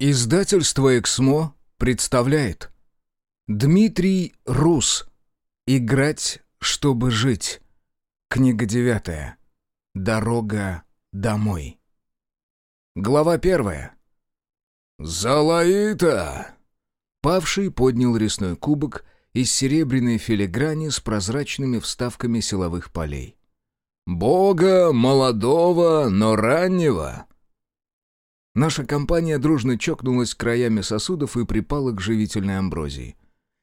Издательство «Эксмо» представляет Дмитрий Рус «Играть, чтобы жить» Книга девятая «Дорога домой» Глава первая «Залаита!» Павший поднял резной кубок из серебряной филиграни с прозрачными вставками силовых полей. «Бога молодого, но раннего!» Наша компания дружно чокнулась краями сосудов и припала к живительной амброзии.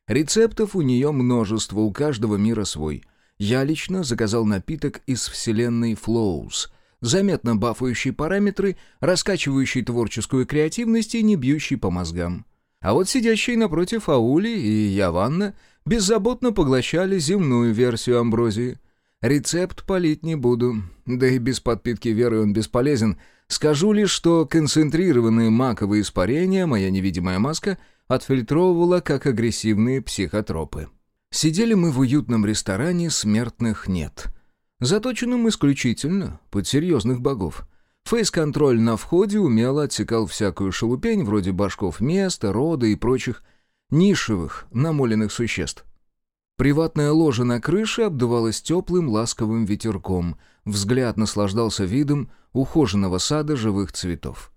Рецептов у нее множество, у каждого мира свой. Я лично заказал напиток из вселенной Flows, заметно бафающий параметры, раскачивающий творческую креативность и не бьющий по мозгам. А вот сидящие напротив Аули и Яванна беззаботно поглощали земную версию амброзии. Рецепт полить не буду, да и без подпитки веры он бесполезен — Скажу лишь, что концентрированные маковые испарения моя невидимая маска отфильтровывала как агрессивные психотропы. Сидели мы в уютном ресторане «Смертных нет», заточенном исключительно под серьезных богов. Фейс-контроль на входе умело отсекал всякую шелупень вроде башков места, рода и прочих нишевых намоленных существ. Приватная ложа на крыше обдувалась теплым ласковым ветерком, взгляд наслаждался видом ухоженного сада живых цветов.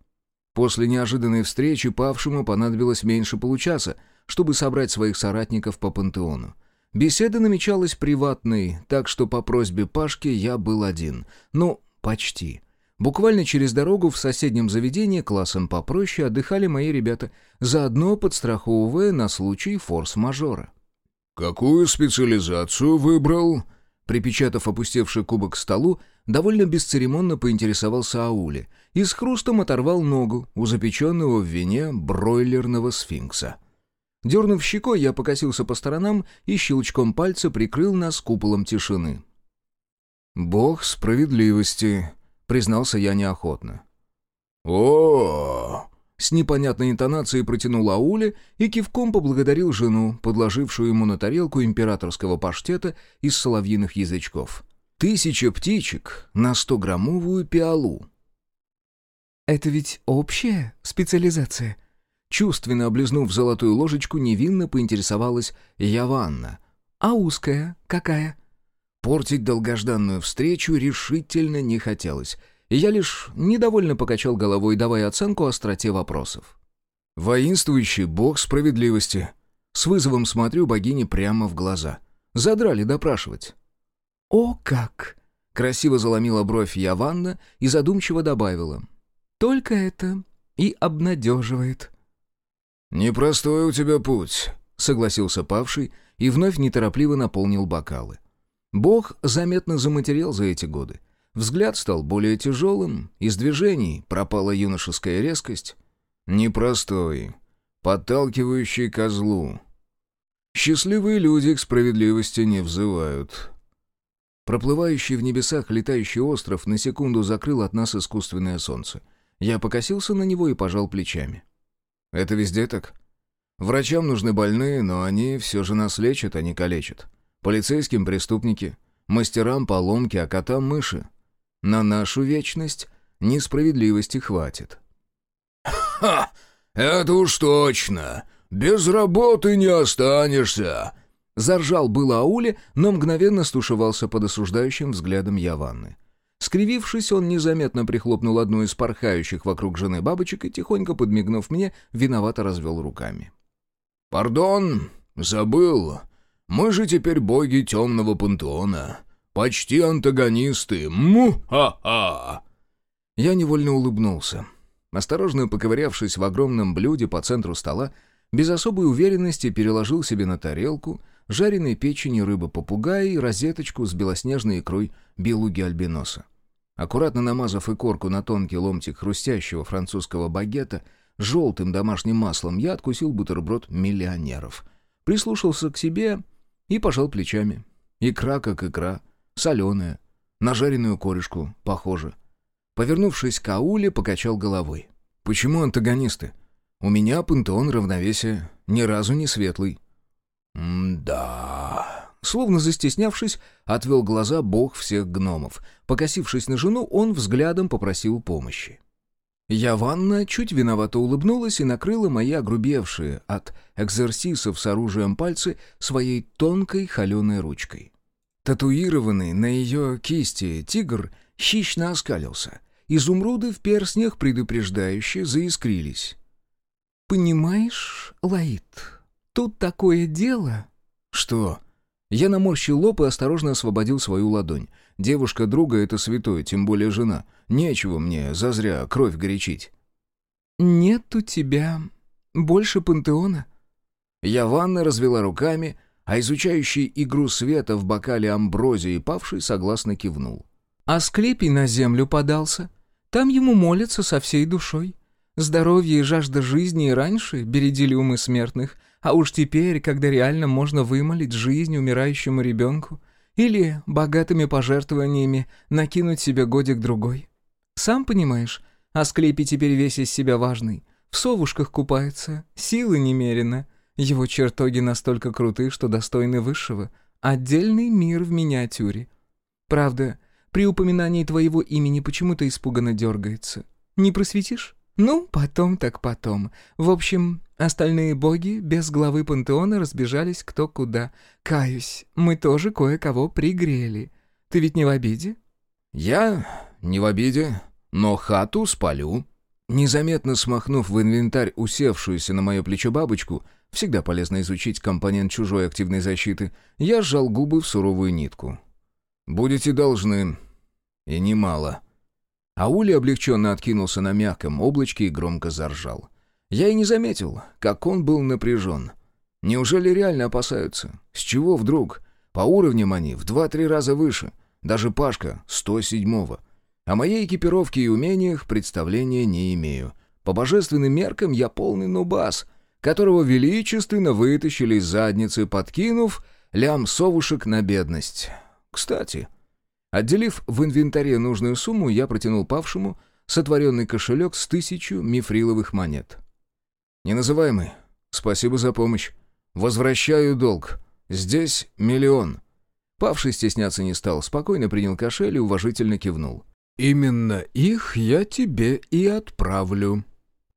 После неожиданной встречи павшему понадобилось меньше получаса, чтобы собрать своих соратников по пантеону. Беседа намечалась приватной, так что по просьбе Пашки я был один. Ну, почти. Буквально через дорогу в соседнем заведении классом попроще отдыхали мои ребята, заодно подстраховывая на случай форс-мажора. «Какую специализацию выбрал?» Припечатав опустевший кубок к столу, довольно бесцеремонно поинтересовался Ауле и с хрустом оторвал ногу у запеченного в вине бройлерного сфинкса. Дернув щекой, я покосился по сторонам и щелчком пальца прикрыл нас куполом тишины. «Бог справедливости», — признался я неохотно. «О, с непонятной интонацией протянул Ауле и кивком поблагодарил жену, подложившую ему на тарелку императорского паштета из соловьиных язычков. Тысяча птичек на стограммовую пиалу. «Это ведь общая специализация?» Чувственно облизнув золотую ложечку, невинно поинтересовалась Яванна. «А узкая какая?» Портить долгожданную встречу решительно не хотелось — и я лишь недовольно покачал головой, давая оценку остроте вопросов. «Воинствующий бог справедливости». С вызовом смотрю богине прямо в глаза. Задрали допрашивать. «О как!» — красиво заломила бровь Яванна и задумчиво добавила. «Только это и обнадеживает». «Непростой у тебя путь», — согласился павший и вновь неторопливо наполнил бокалы. Бог заметно заматерел за эти годы. Взгляд стал более тяжелым, из движений пропала юношеская резкость. Непростой, подталкивающий козлу. Счастливые люди к справедливости не взывают. Проплывающий в небесах летающий остров на секунду закрыл от нас искусственное солнце. Я покосился на него и пожал плечами. «Это везде так? Врачам нужны больные, но они все же нас лечат, а не калечат. Полицейским — преступники, мастерам — поломки, а котам — мыши. На нашу вечность несправедливости хватит. «Ха! Это уж точно! Без работы не останешься!» Заржал было Ауле, но мгновенно стушевался под осуждающим взглядом Яванны. Скривившись, он незаметно прихлопнул одну из порхающих вокруг жены бабочек и, тихонько подмигнув мне, виновато развел руками. «Пардон, забыл. Мы же теперь боги темного пантеона. Почти антагонисты. Му-ха-ха!» Я невольно улыбнулся. Осторожно поковырявшись в огромном блюде по центру стола, без особой уверенности переложил себе на тарелку жареной печени рыбы-попугая и розеточку с белоснежной икрой белуги-альбиноса. Аккуратно намазав икорку на тонкий ломтик хрустящего французского багета желтым домашним маслом, я откусил бутерброд миллионеров. Прислушался к себе и пожал плечами. Икра как икра, Соленая. На жареную корешку, похоже. Повернувшись к Ауле, покачал головой. «Почему антагонисты? У меня пантеон равновесия ни разу не светлый». «М-да...» Словно застеснявшись, отвел глаза бог всех гномов. Покосившись на жену, он взглядом попросил помощи. Я ванна чуть виновато улыбнулась и накрыла мои огрубевшие от экзерсисов с оружием пальцы своей тонкой холеной ручкой. Татуированный на ее кисти тигр хищно оскалился. Изумруды в перстнях предупреждающе заискрились. «Понимаешь, Лаид, тут такое дело...» «Что?» Я наморщил лоб и осторожно освободил свою ладонь. Девушка друга — это святое, тем более жена. Нечего мне зазря кровь горячить. «Нет у тебя больше пантеона?» Я ванна развела руками, а изучающий игру света в бокале амброзии павший согласно кивнул. «А Склепий на землю подался. Там ему молятся со всей душой. Здоровье и жажда жизни и раньше бередили умы смертных, а уж теперь, когда реально можно вымолить жизнь умирающему ребенку или богатыми пожертвованиями накинуть себе годик-другой. Сам понимаешь, Асклепий теперь весь из себя важный. В совушках купается, силы немерено. Его чертоги настолько круты, что достойны высшего. Отдельный мир в миниатюре. Правда, при упоминании твоего имени почему-то испуганно дергается. Не просветишь? Ну, потом так потом. В общем, остальные боги без главы пантеона разбежались кто куда. Каюсь, мы тоже кое-кого пригрели. Ты ведь не в обиде? Я не в обиде, но хату спалю. Незаметно смахнув в инвентарь усевшуюся на мое плечо бабочку, всегда полезно изучить компонент чужой активной защиты, я сжал губы в суровую нитку. «Будете должны. И немало». Аули облегченно откинулся на мягком облачке и громко заржал. Я и не заметил, как он был напряжен. Неужели реально опасаются? С чего вдруг? По уровням они в два-три раза выше. Даже Пашка — 107-го. О моей экипировке и умениях представления не имею. По божественным меркам я полный нубас, которого величественно вытащили из задницы, подкинув лям совушек на бедность. Кстати, Отделив в инвентаре нужную сумму, я протянул павшему сотворенный кошелек с тысячу мифриловых монет. «Неназываемый, спасибо за помощь. Возвращаю долг. Здесь миллион». Павший стесняться не стал, спокойно принял кошель и уважительно кивнул. «Именно их я тебе и отправлю».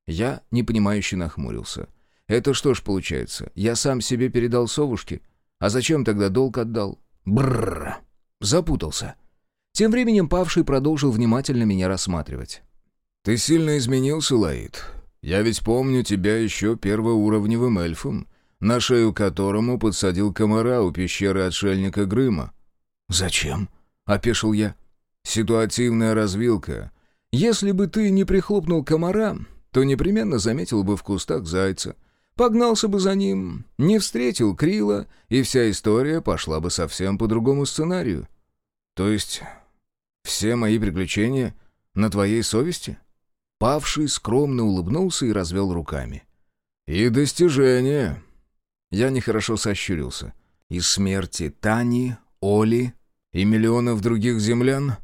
Я непонимающе нахмурился. «Это что ж получается, я сам себе передал совушки? А зачем тогда долг отдал?» Бррр. Запутался. Тем временем Павший продолжил внимательно меня рассматривать. «Ты сильно изменился, Лаид. Я ведь помню тебя еще первоуровневым эльфом, на шею которому подсадил комара у пещеры отшельника Грыма». «Зачем?» — опешил я. «Ситуативная развилка. Если бы ты не прихлопнул комара, то непременно заметил бы в кустах зайца. Погнался бы за ним, не встретил Крила, и вся история пошла бы совсем по другому сценарию. То есть все мои приключения на твоей совести?» Павший скромно улыбнулся и развел руками. «И достижения!» Я нехорошо сощурился. «И смерти Тани, Оли и миллионов других землян?»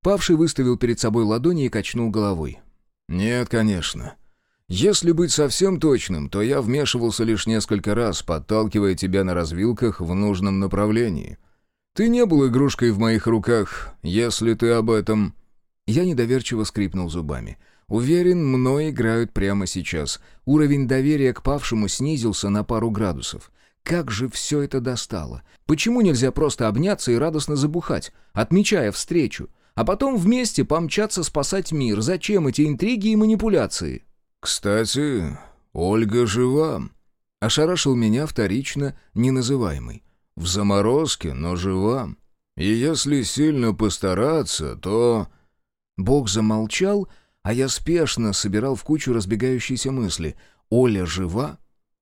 Павший выставил перед собой ладони и качнул головой. «Нет, конечно. Если быть совсем точным, то я вмешивался лишь несколько раз, подталкивая тебя на развилках в нужном направлении. Ты не был игрушкой в моих руках, если ты об этом...» Я недоверчиво скрипнул зубами. «Уверен, мной играют прямо сейчас. Уровень доверия к павшему снизился на пару градусов. Как же все это достало? Почему нельзя просто обняться и радостно забухать, отмечая встречу, а потом вместе помчаться спасать мир? Зачем эти интриги и манипуляции?» «Кстати, Ольга жива», — ошарашил меня вторично неназываемый. В заморозке, но жива. И если сильно постараться, то...» Бог замолчал, а я спешно собирал в кучу разбегающиеся мысли. «Оля жива?»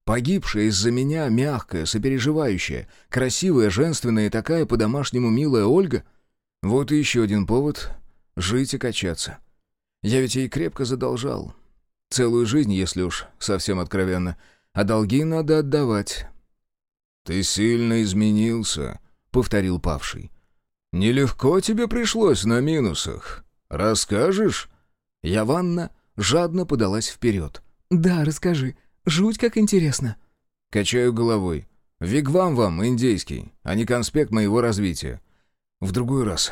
Погибшая из-за меня мягкая, сопереживающая, красивая, женственная и такая по-домашнему милая Ольга? Вот и еще один повод жить и качаться. Я ведь ей крепко задолжал. Целую жизнь, если уж совсем откровенно. А долги надо отдавать. «Ты сильно изменился», — повторил павший. «Нелегко тебе пришлось на минусах. Расскажешь?» Яванна жадно подалась вперед. «Да, расскажи. Жуть как интересно». Качаю головой. «Вигвам вам, индейский, а не конспект моего развития. В другой раз».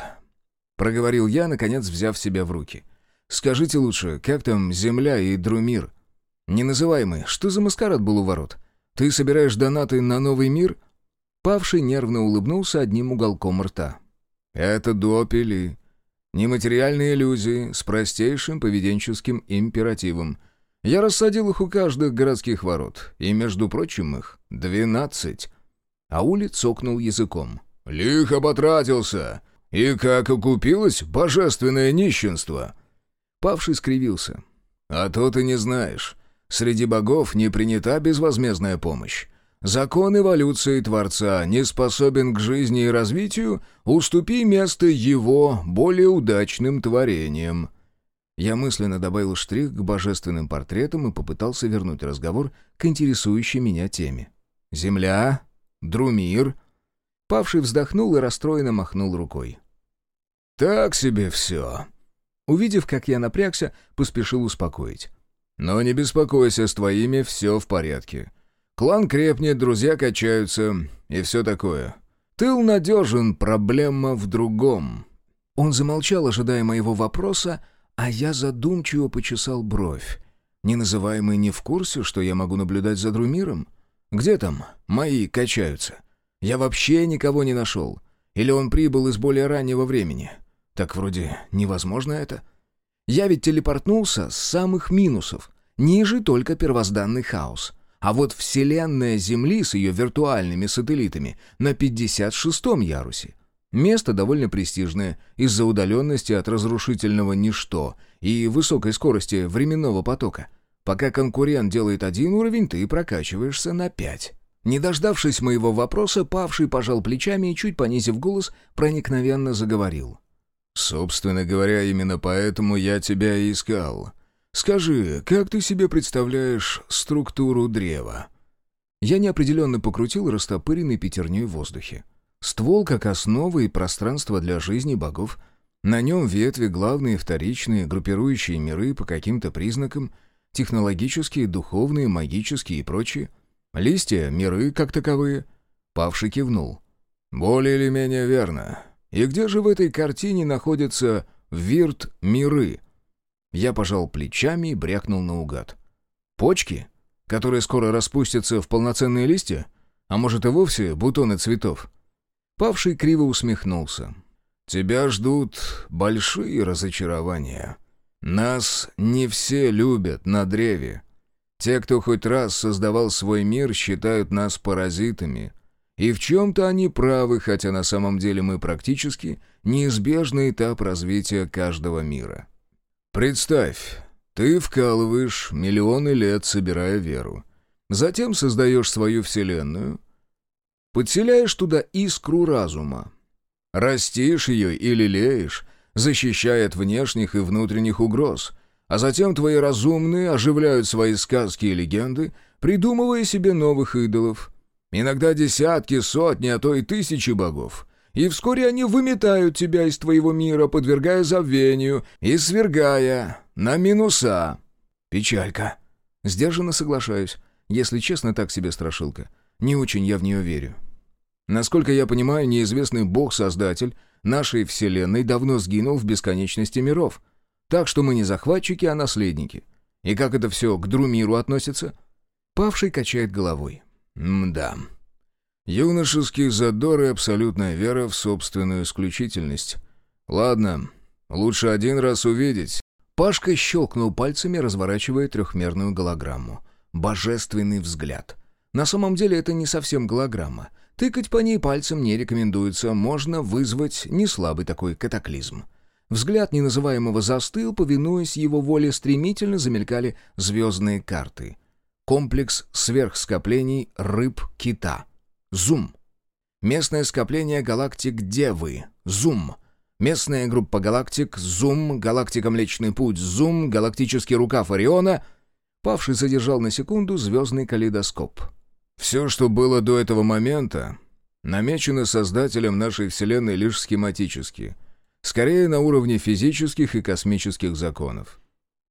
Проговорил я, наконец взяв себя в руки. Скажите лучше, как там Земля и Друмир? Неназываемый, что за маскарад был у ворот? Ты собираешь донаты на новый мир?» Павший нервно улыбнулся одним уголком рта. «Это дуопели. Нематериальные иллюзии с простейшим поведенческим императивом. Я рассадил их у каждых городских ворот, и, между прочим, их двенадцать». Аули цокнул языком. «Лихо потратился! И как окупилось божественное нищенство!» Павший скривился. «А то ты не знаешь. Среди богов не принята безвозмездная помощь. Закон эволюции Творца не способен к жизни и развитию, уступи место его более удачным творениям». Я мысленно добавил штрих к божественным портретам и попытался вернуть разговор к интересующей меня теме. «Земля? Друмир?» Павший вздохнул и расстроенно махнул рукой. «Так себе все». Увидев, как я напрягся, поспешил успокоить. «Но не беспокойся, с твоими все в порядке. Клан крепнет, друзья качаются и все такое. Тыл надежен, проблема в другом». Он замолчал, ожидая моего вопроса, а я задумчиво почесал бровь. Неназываемый не в курсе, что я могу наблюдать за Друмиром? Где там мои качаются? Я вообще никого не нашел. Или он прибыл из более раннего времени? Так вроде невозможно это. Я ведь телепортнулся с самых минусов. Ниже только первозданный хаос. А вот вселенная Земли с ее виртуальными сателлитами на 56-м ярусе. Место довольно престижное из-за удаленности от разрушительного ничто и высокой скорости временного потока. Пока конкурент делает один уровень, ты прокачиваешься на пять. Не дождавшись моего вопроса, Павший пожал плечами и, чуть понизив голос, проникновенно заговорил. «Собственно говоря, именно поэтому я тебя и искал. Скажи, как ты себе представляешь структуру древа?» Я неопределенно покрутил растопыренный пятерней в воздухе. Ствол как основа и пространство для жизни богов. На нем ветви, главные, вторичные, группирующие миры по каким-то признакам, технологические, духовные, магические и прочие — Листья — миры как таковые. Павший кивнул. Более или менее верно. И где же в этой картине находятся вирт-миры? Я пожал плечами и брякнул наугад. Почки? Которые скоро распустятся в полноценные листья? А может и вовсе бутоны цветов? Павший криво усмехнулся. «Тебя ждут большие разочарования. Нас не все любят на древе. Те, кто хоть раз создавал свой мир, считают нас паразитами. И в чем-то они правы, хотя на самом деле мы практически неизбежный этап развития каждого мира. Представь, ты вкалываешь миллионы лет, собирая веру. Затем создаешь свою вселенную, подселяешь туда искру разума, растишь ее и лелеешь, защищая от внешних и внутренних угроз, а затем твои разумные оживляют свои сказки и легенды, придумывая себе новых идолов. Иногда десятки, сотни, а то и тысячи богов. И вскоре они выметают тебя из твоего мира, подвергая забвению и свергая на минуса. Печалька. Сдержанно соглашаюсь. Если честно, так себе страшилка. Не очень я в нее верю. Насколько я понимаю, неизвестный бог-создатель нашей вселенной давно сгинул в бесконечности миров — так что мы не захватчики, а наследники. И как это все к Друмиру относится? Павший качает головой. Мда. Юношеский задор и абсолютная вера в собственную исключительность. Ладно, лучше один раз увидеть. Пашка щелкнул пальцами, разворачивая трехмерную голограмму. Божественный взгляд. На самом деле это не совсем голограмма. Тыкать по ней пальцем не рекомендуется, можно вызвать неслабый такой катаклизм. Взгляд неназываемого застыл, повинуясь его воле, стремительно замелькали звездные карты. Комплекс сверхскоплений рыб-кита. Зум. Местное скопление галактик Девы. Зум. Местная группа галактик Зум, галактика Млечный Путь Зум, галактический рукав Ориона. Павший задержал на секунду звездный калейдоскоп. Все, что было до этого момента, намечено создателем нашей Вселенной лишь схематически — Скорее на уровне физических и космических законов.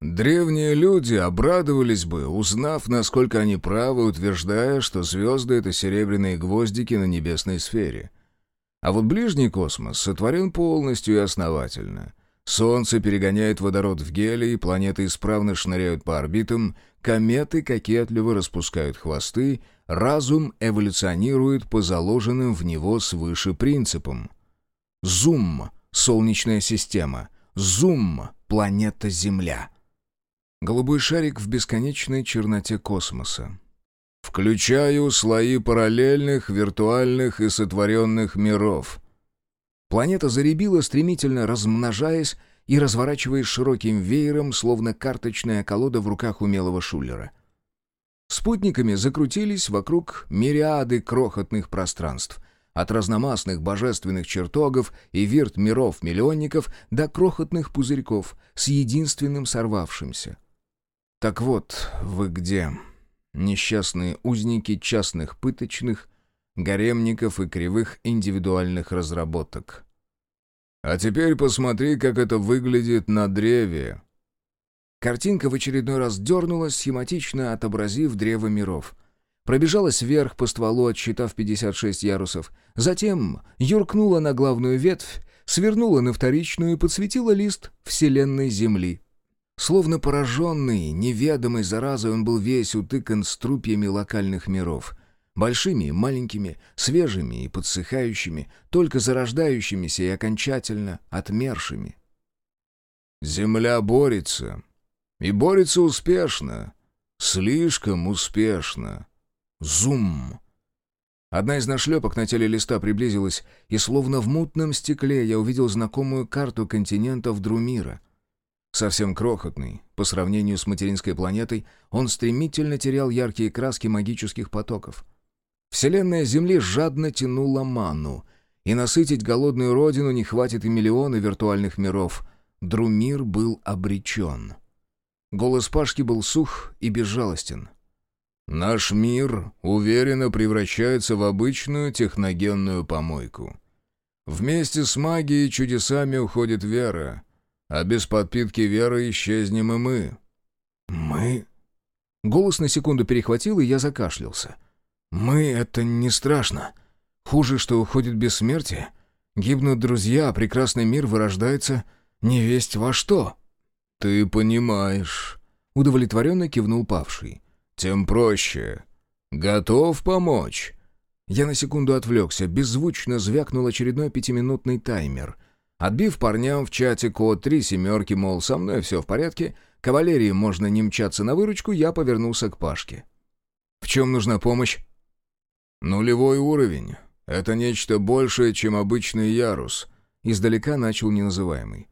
Древние люди обрадовались бы, узнав, насколько они правы, утверждая, что звезды — это серебряные гвоздики на небесной сфере. А вот ближний космос сотворен полностью и основательно, Солнце перегоняет водород в гелий, планеты исправно шныряют по орбитам, кометы кокетливо распускают хвосты, разум эволюционирует по заложенным в него свыше принципам. Зум — Солнечная система. Зум — планета Земля. Голубой шарик в бесконечной черноте космоса. Включаю слои параллельных, виртуальных и сотворенных миров. Планета заребила, стремительно размножаясь и разворачиваясь широким веером, словно карточная колода в руках умелого шулера. Спутниками закрутились вокруг мириады крохотных пространств, от разномастных божественных чертогов и вирт миров-миллионников до крохотных пузырьков с единственным сорвавшимся. Так вот, вы где, несчастные узники частных пыточных, гаремников и кривых индивидуальных разработок. А теперь посмотри, как это выглядит на древе. Картинка в очередной раз дернулась, схематично отобразив древо миров. Пробежалась вверх по стволу, отсчитав 56 ярусов. Затем юркнула на главную ветвь, свернула на вторичную и подсветила лист вселенной Земли. Словно пораженный, неведомой заразой, он был весь утыкан струпьями локальных миров. Большими и маленькими, свежими и подсыхающими, только зарождающимися и окончательно отмершими. «Земля борется. И борется успешно. Слишком успешно. Зум!» Одна из нашлепок на теле листа приблизилась, и словно в мутном стекле я увидел знакомую карту континентов Друмира — Совсем крохотный, по сравнению с материнской планетой, он стремительно терял яркие краски магических потоков. Вселенная Земли жадно тянула ману, и насытить голодную родину не хватит и миллиона виртуальных миров. Друмир был обречен. Голос Пашки был сух и безжалостен. «Наш мир уверенно превращается в обычную техногенную помойку. Вместе с магией и чудесами уходит вера» а без подпитки веры исчезнем и мы». «Мы?» Голос на секунду перехватил, и я закашлялся. «Мы — это не страшно. Хуже, что уходит бессмертие. Гибнут друзья, а прекрасный мир вырождается невесть во что». «Ты понимаешь», — удовлетворенно кивнул павший. «Тем проще. Готов помочь?» Я на секунду отвлекся, беззвучно звякнул очередной пятиминутный таймер — Отбив парням в чате код три семерки, мол, со мной все в порядке, кавалерии можно не мчаться на выручку, я повернулся к Пашке. «В чем нужна помощь?» «Нулевой уровень. Это нечто большее, чем обычный ярус», — издалека начал неназываемый.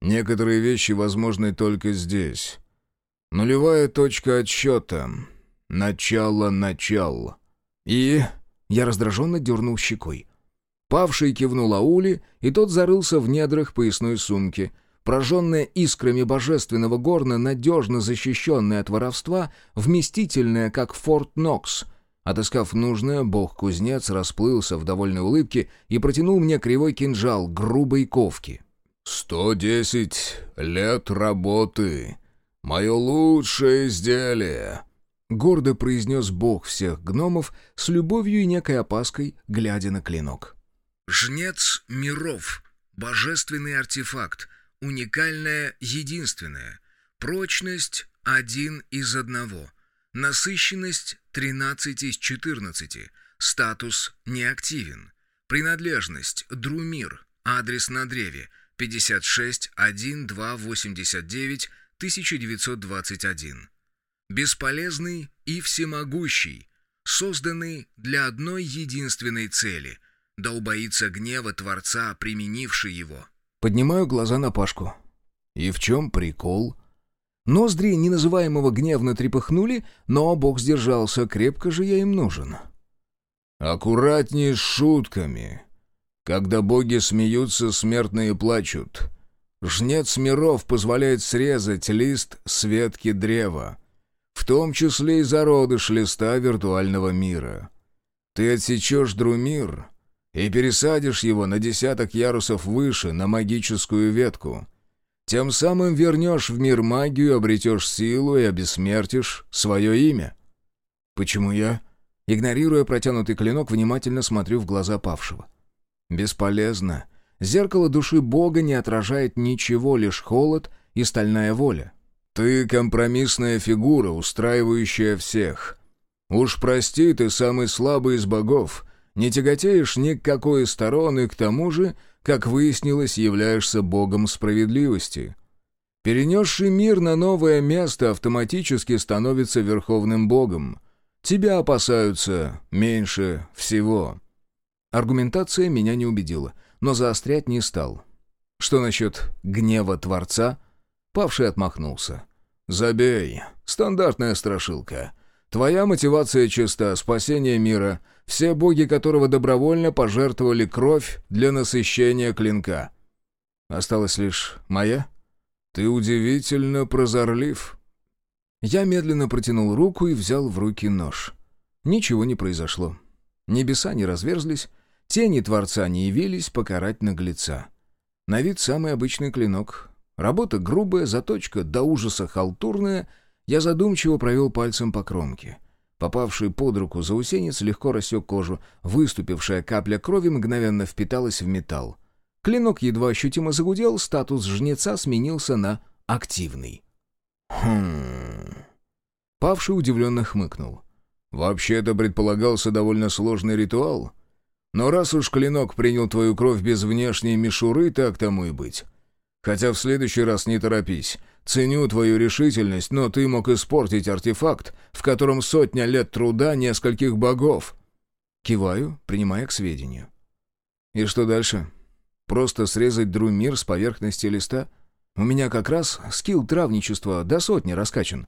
«Некоторые вещи возможны только здесь. Нулевая точка отсчета. Начало начал». «И...» — я раздраженно дернул щекой. Павший кивнул Аули, и тот зарылся в недрах поясной сумки. Прожженная искрами божественного горна, надежно защищенная от воровства, вместительная, как Форт Нокс. Отыскав нужное, бог-кузнец расплылся в довольной улыбке и протянул мне кривой кинжал грубой ковки. «Сто десять лет работы. Мое лучшее изделие!» Гордо произнес бог всех гномов с любовью и некой опаской, глядя на клинок. Жнец миров. Божественный артефакт. Уникальное, единственное. Прочность один из одного. Насыщенность 13 из 14. Статус неактивен. Принадлежность Друмир. Адрес на древе 56 1289 1921. Бесполезный и всемогущий. Созданный для одной единственной цели – да убоится гнева Творца, применивший его. Поднимаю глаза на Пашку. И в чем прикол? Ноздри неназываемого гневно трепыхнули, но бог сдержался, крепко же я им нужен. «Аккуратнее с шутками. Когда боги смеются, смертные плачут. Жнец миров позволяет срезать лист с ветки древа, в том числе и зародыш листа виртуального мира. Ты отсечешь Друмир, и пересадишь его на десяток ярусов выше, на магическую ветку. Тем самым вернешь в мир магию, обретешь силу и обессмертишь свое имя». «Почему я?» Игнорируя протянутый клинок, внимательно смотрю в глаза павшего. «Бесполезно. Зеркало души Бога не отражает ничего, лишь холод и стальная воля. «Ты компромиссная фигура, устраивающая всех. Уж прости, ты самый слабый из богов, не тяготеешь ни к какой из сторон и к тому же, как выяснилось, являешься богом справедливости. Перенесший мир на новое место автоматически становится верховным богом. Тебя опасаются меньше всего». Аргументация меня не убедила, но заострять не стал. Что насчет гнева Творца? Павший отмахнулся. «Забей. Стандартная страшилка. Твоя мотивация чиста, спасение мира, все боги которого добровольно пожертвовали кровь для насыщения клинка. Осталась лишь моя? Ты удивительно прозорлив». Я медленно протянул руку и взял в руки нож. Ничего не произошло. Небеса не разверзлись, тени Творца не явились покарать наглеца. На вид самый обычный клинок. Работа грубая, заточка до ужаса халтурная. Я задумчиво провел пальцем по кромке. Попавший под руку заусенец легко рассек кожу. Выступившая капля крови мгновенно впиталась в металл. Клинок едва ощутимо загудел, статус жнеца сменился на «активный». «Хм...» Павший удивленно хмыкнул. «Вообще-то предполагался довольно сложный ритуал. Но раз уж клинок принял твою кровь без внешней мишуры, так тому и быть. Хотя в следующий раз не торопись. Ценю твою решительность, но ты мог испортить артефакт, в котором сотня лет труда нескольких богов». Киваю, принимая к сведению. «И что дальше? Просто срезать друмир с поверхности листа? У меня как раз скилл травничества до сотни раскачан».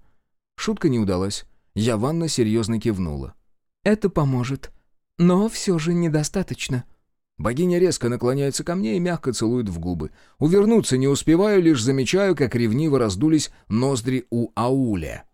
Шутка не удалась. Я Ванна серьезно кивнула. «Это поможет. Но все же недостаточно». Богиня резко наклоняется ко мне и мягко целует в губы. Увернуться не успеваю, лишь замечаю, как ревниво раздулись ноздри у Ауля.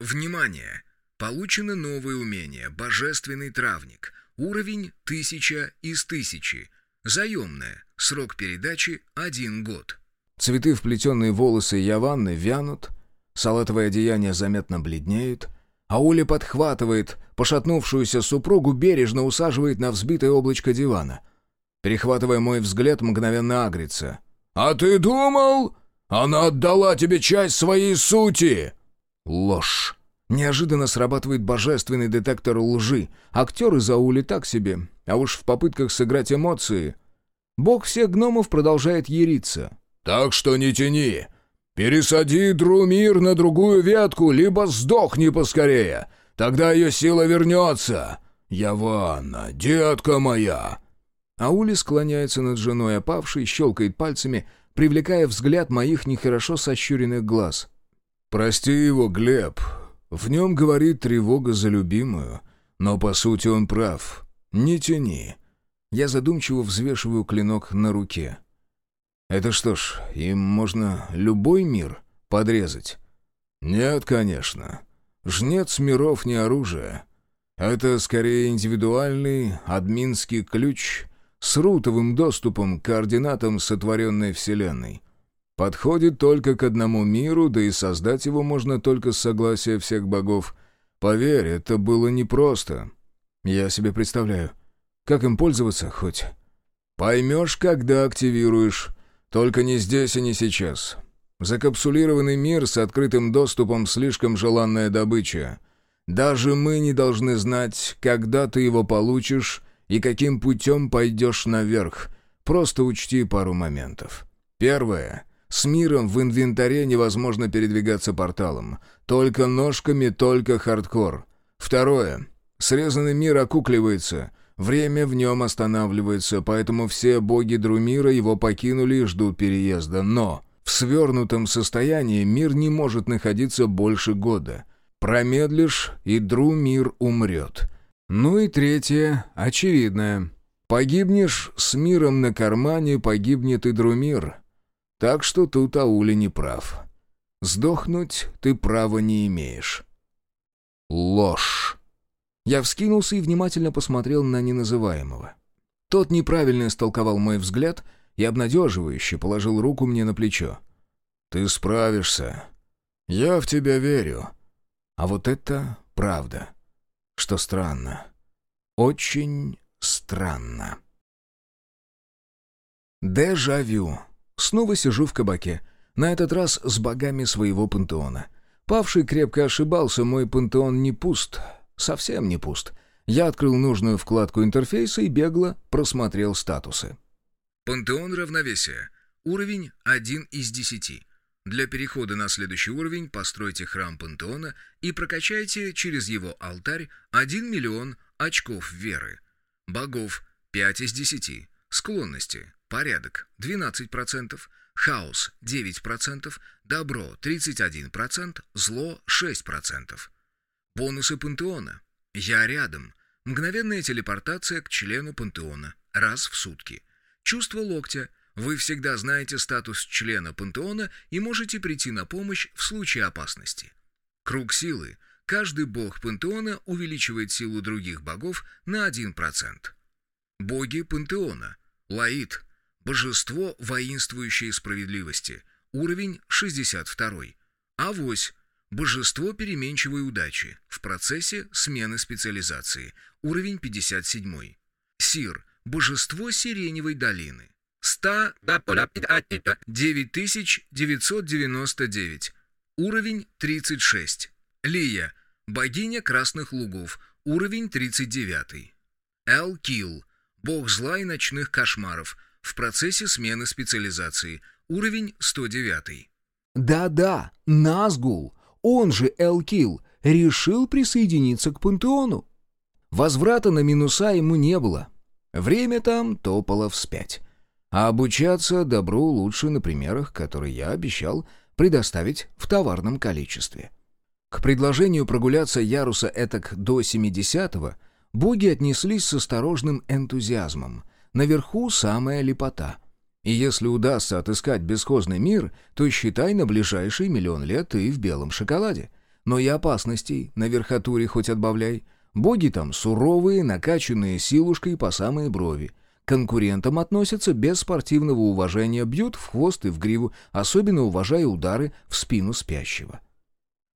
Внимание! Получено новое умение «Божественный травник». Уровень 1000 из 1000. Заемное. Срок передачи – один год. Цветы, вплетенные волосы Яванны, вянут, салатовое одеяние заметно бледнеет, Ауля подхватывает пошатнувшуюся супругу, бережно усаживает на взбитое облачко дивана — Перехватывая мой взгляд, мгновенно агрится. «А ты думал? Она отдала тебе часть своей сути!» Ложь. Неожиданно срабатывает божественный детектор лжи. Актеры Заули так себе, а уж в попытках сыграть эмоции. Бог всех гномов продолжает яриться. «Так что не тяни. Пересади Друмир на другую ветку, либо сдохни поскорее. Тогда ее сила вернется. Яванна, детка моя, Аули склоняется над женой опавшей, щелкает пальцами, привлекая взгляд моих нехорошо сощуренных глаз. «Прости его, Глеб. В нем говорит тревога за любимую. Но, по сути, он прав. Не тяни». Я задумчиво взвешиваю клинок на руке. «Это что ж, им можно любой мир подрезать?» «Нет, конечно. Жнец миров не оружие. Это скорее индивидуальный админский ключ» с рутовым доступом к координатам сотворенной Вселенной. Подходит только к одному миру, да и создать его можно только с согласия всех богов. Поверь, это было непросто. Я себе представляю. Как им пользоваться хоть? Поймешь, когда активируешь. Только не здесь и не сейчас. Закапсулированный мир с открытым доступом слишком желанная добыча. Даже мы не должны знать, когда ты его получишь и каким путем пойдешь наверх. Просто учти пару моментов. Первое. С миром в инвентаре невозможно передвигаться порталом. Только ножками, только хардкор. Второе. Срезанный мир окукливается. Время в нем останавливается, поэтому все боги Друмира его покинули и ждут переезда. Но в свернутом состоянии мир не может находиться больше года. Промедлишь, и Друмир умрет. Ну и третье, очевидное. Погибнешь с миром на кармане, погибнет и Друмир. Так что тут Аули не прав. Сдохнуть ты права не имеешь. Ложь. Я вскинулся и внимательно посмотрел на неназываемого. Тот неправильно истолковал мой взгляд и обнадеживающе положил руку мне на плечо. «Ты справишься. Я в тебя верю». А вот это правда что странно. Очень странно. Дежавю. Снова сижу в кабаке. На этот раз с богами своего пантеона. Павший крепко ошибался, мой пантеон не пуст. Совсем не пуст. Я открыл нужную вкладку интерфейса и бегло просмотрел статусы. Пантеон равновесия. Уровень 1 из 10. Для перехода на следующий уровень постройте храм пантеона и прокачайте через его алтарь 1 миллион очков веры. Богов 5 из 10. Склонности. Порядок 12%. Хаос 9%. Добро 31%. Зло 6%. Бонусы пантеона. Я рядом. Мгновенная телепортация к члену пантеона. Раз в сутки. Чувство локтя. Вы всегда знаете статус члена пантеона и можете прийти на помощь в случае опасности. Круг силы. Каждый бог пантеона увеличивает силу других богов на 1%. Боги пантеона. Лаид. Божество воинствующей справедливости. Уровень 62. Авось. Божество переменчивой удачи в процессе смены специализации. Уровень 57. Сир. Божество Сиреневой долины. 100 9999. Уровень 36. Лия. Богиня Красных Лугов. Уровень 39. Эл Килл. Бог зла и ночных кошмаров. В процессе смены специализации. Уровень 109. Да-да, Назгул, он же Элкил, решил присоединиться к пантеону. Возврата на минуса ему не было. Время там топало вспять. А обучаться добру лучше на примерах, которые я обещал предоставить в товарном количестве. К предложению прогуляться яруса этак до 70-го боги отнеслись с осторожным энтузиазмом. Наверху самая лепота. И если удастся отыскать бесхозный мир, то считай на ближайший миллион лет ты в белом шоколаде. Но и опасностей на верхотуре хоть отбавляй. Боги там суровые, накачанные силушкой по самые брови. Конкурентам относятся без спортивного уважения, бьют в хвост и в гриву, особенно уважая удары в спину спящего.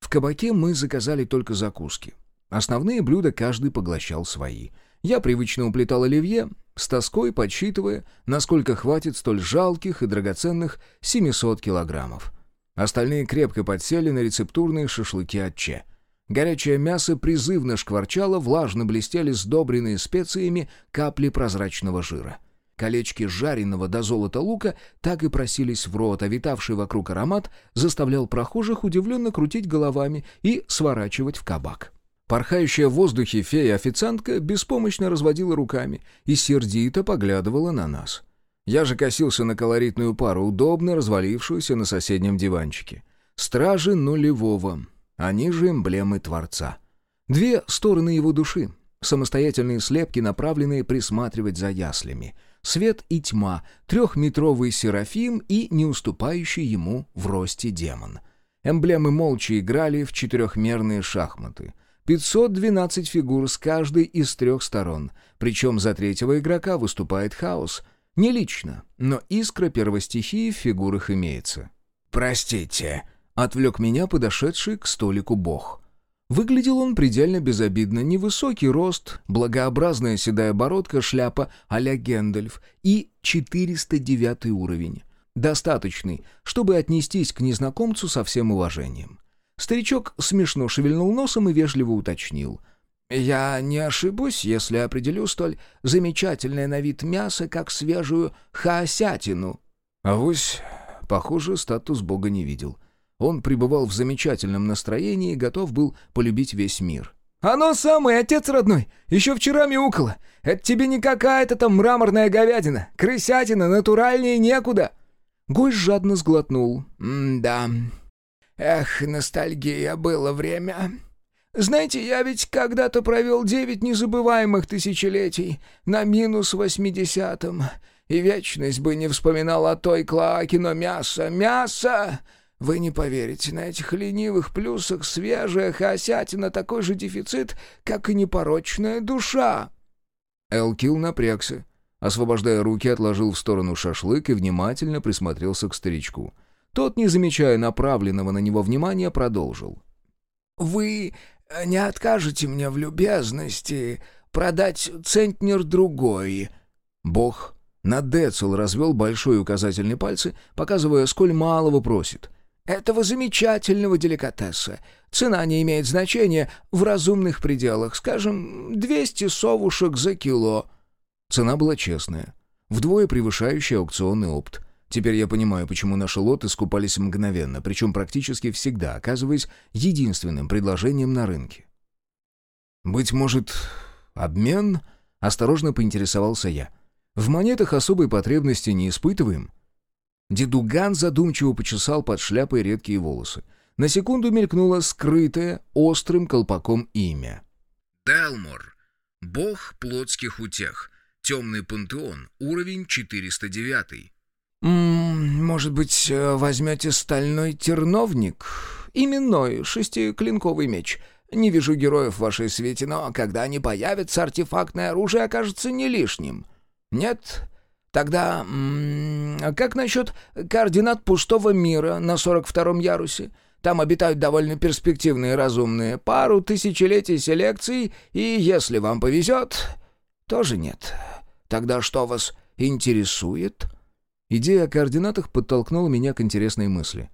В кабаке мы заказали только закуски. Основные блюда каждый поглощал свои. Я привычно уплетал оливье, с тоской подсчитывая, насколько хватит столь жалких и драгоценных 700 килограммов. Остальные крепко подсели на рецептурные шашлыки от Че — Горячее мясо призывно шкварчало, влажно блестели сдобренные специями капли прозрачного жира. Колечки жареного до золота лука так и просились в рот, а витавший вокруг аромат заставлял прохожих удивленно крутить головами и сворачивать в кабак. Порхающая в воздухе фея-официантка беспомощно разводила руками и сердито поглядывала на нас. Я же косился на колоритную пару, удобно развалившуюся на соседнем диванчике. Стражи нулевого, они же эмблемы Творца. Две стороны его души, самостоятельные слепки, направленные присматривать за яслями. Свет и тьма, трехметровый серафим и не уступающий ему в росте демон. Эмблемы молча играли в четырехмерные шахматы. 512 фигур с каждой из трех сторон, причем за третьего игрока выступает хаос. Не лично, но искра первостихии в фигурах имеется. «Простите», Отвлек меня подошедший к столику бог. Выглядел он предельно безобидно. Невысокий рост, благообразная седая бородка, шляпа а-ля Гэндальф и 409 уровень. Достаточный, чтобы отнестись к незнакомцу со всем уважением. Старичок смешно шевельнул носом и вежливо уточнил. «Я не ошибусь, если определю столь замечательное на вид мясо, как свежую хаосятину». «Авось, похоже, статус бога не видел». Он пребывал в замечательном настроении и готов был полюбить весь мир. «Оно самое, отец родной! Еще вчера мяукало! Это тебе не какая-то там мраморная говядина! Крысятина натуральнее некуда!» Гость жадно сглотнул. «М-да... Эх, ностальгия, было время. Знаете, я ведь когда-то провел девять незабываемых тысячелетий на минус восьмидесятом, и вечность бы не вспоминал о той клоаке, но мясо, мясо! Вы не поверите, на этих ленивых плюсах свежая хасятина такой же дефицит, как и непорочная душа». Элкил напрягся. Освобождая руки, отложил в сторону шашлык и внимательно присмотрелся к старичку. Тот, не замечая направленного на него внимания, продолжил. «Вы не откажете мне в любезности продать центнер другой?» Бог На децл развел большой указательный пальцы, показывая, сколь малого просит. «Этого замечательного деликатеса. Цена не имеет значения в разумных пределах. Скажем, 200 совушек за кило». Цена была честная, вдвое превышающая аукционный опт. Теперь я понимаю, почему наши лоты скупались мгновенно, причем практически всегда, оказываясь единственным предложением на рынке. «Быть может, обмен?» — осторожно поинтересовался я. В монетах особой потребности не испытываем». Дедуган задумчиво почесал под шляпой редкие волосы. На секунду мелькнуло скрытое острым колпаком имя. «Делмор. Бог плотских утех. Темный пантеон. Уровень 409». «М может быть, э, возьмете стальной терновник? Именной шестиклинковый меч. Не вижу героев в вашей свете, но когда они появятся, артефактное оружие окажется не лишним». «Нет? Тогда как насчет координат пустого мира на 42-м ярусе? Там обитают довольно перспективные разумные. Пару тысячелетий селекции, и если вам повезет, тоже нет. Тогда что вас интересует?» Идея о координатах подтолкнула меня к интересной мысли.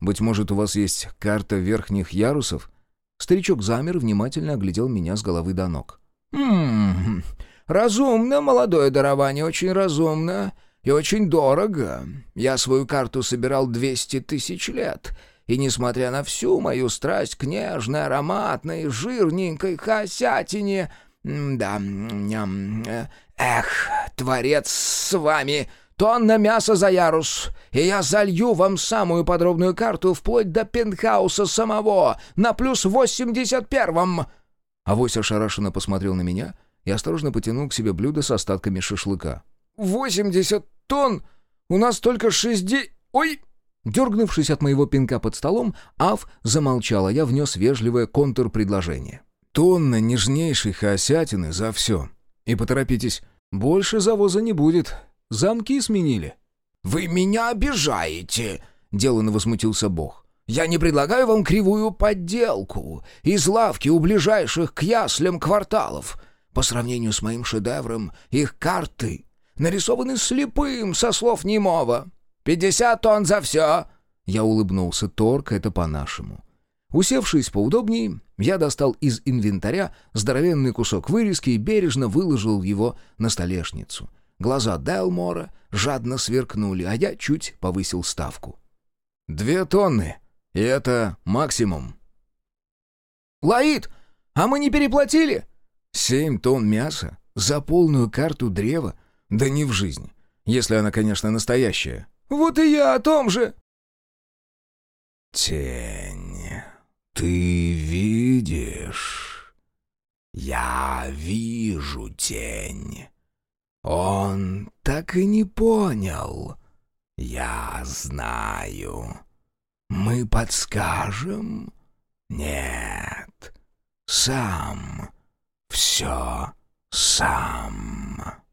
«Быть может, у вас есть карта верхних ярусов?» Старичок замер, внимательно оглядел меня с головы до ног. «Хм, Разумно, молодое дарование, очень разумно и очень дорого. Я свою карту собирал 200 тысяч лет, и, несмотря на всю мою страсть к нежной, ароматной, жирненькой хосятине... Да, э, эх, творец с вами, тонна мяса за ярус, и я залью вам самую подробную карту вплоть до пентхауса самого, на плюс восемьдесят первом!» Авось ошарашенно посмотрел на меня — и осторожно потянул к себе блюдо с остатками шашлыка. «Восемьдесят тонн! У нас только шестьде... Ой!» Дергнувшись от моего пинка под столом, Ав замолчал, а я внес вежливое контрпредложение. «Тонна нежнейшей хаосятины за все. И поторопитесь, больше завоза не будет. Замки сменили». «Вы меня обижаете!» — деланно возмутился Бог. «Я не предлагаю вам кривую подделку из лавки у ближайших к яслям кварталов. По сравнению с моим шедевром, их карты нарисованы слепым, со слов немого. «Пятьдесят тонн за все!» Я улыбнулся. Торг — это по-нашему. Усевшись поудобнее, я достал из инвентаря здоровенный кусок вырезки и бережно выложил его на столешницу. Глаза Делмора жадно сверкнули, а я чуть повысил ставку. «Две тонны, и это максимум». «Лаид, а мы не переплатили?» Семь тонн мяса? За полную карту древа? Да не в жизни. Если она, конечно, настоящая. Вот и я о том же. Тень, ты видишь? Я вижу тень. Он так и не понял. Я знаю. Мы подскажем? Нет. Сам все сам.